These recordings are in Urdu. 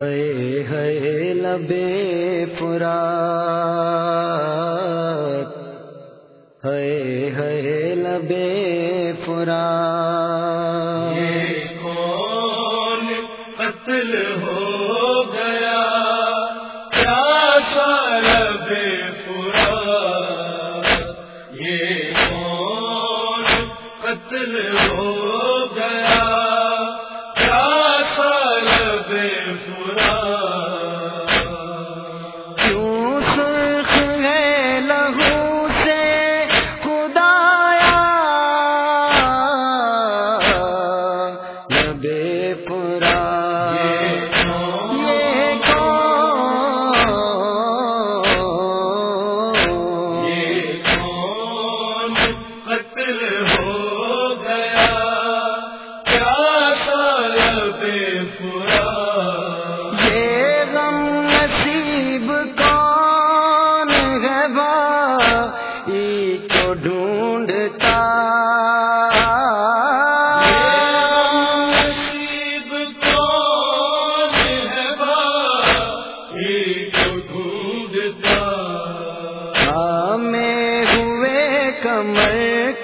ہے لبے فرات ہے ہے لبے پورا یہ کون قتل ہو؟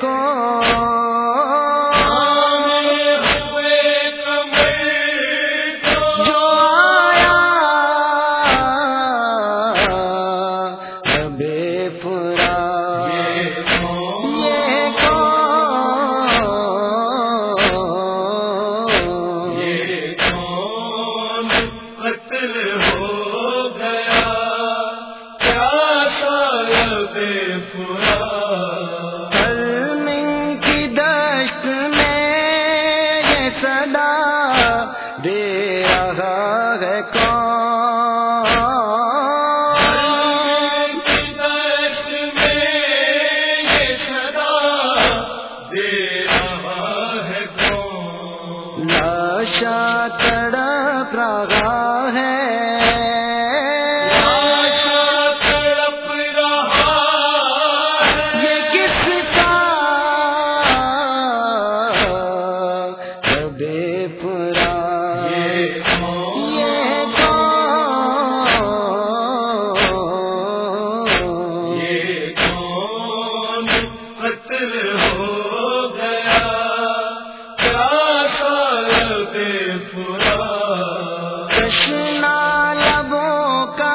کو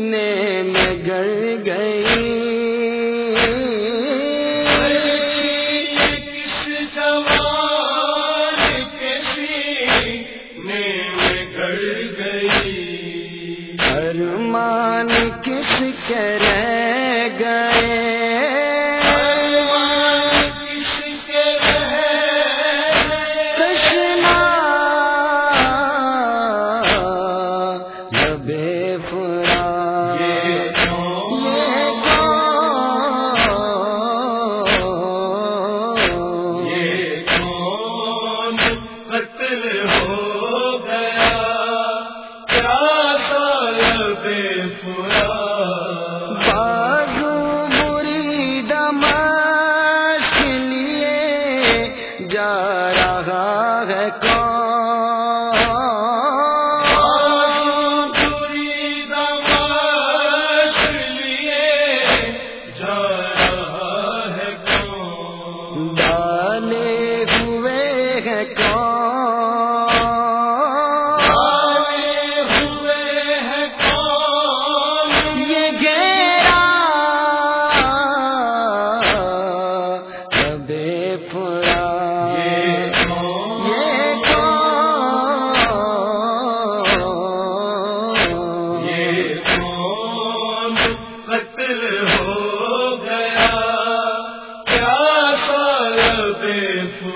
فتنے میں گر گئی۔ کس کرے گئے؟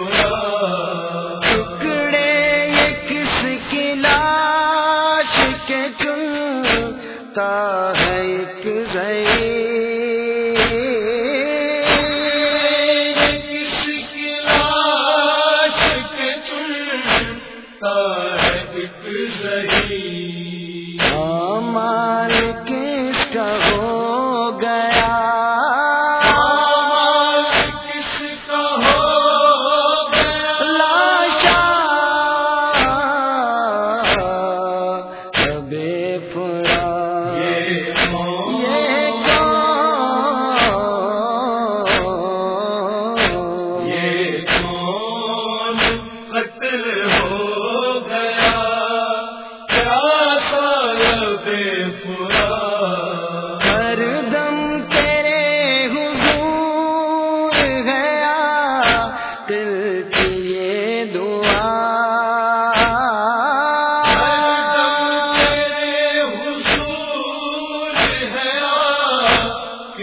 ہو رہا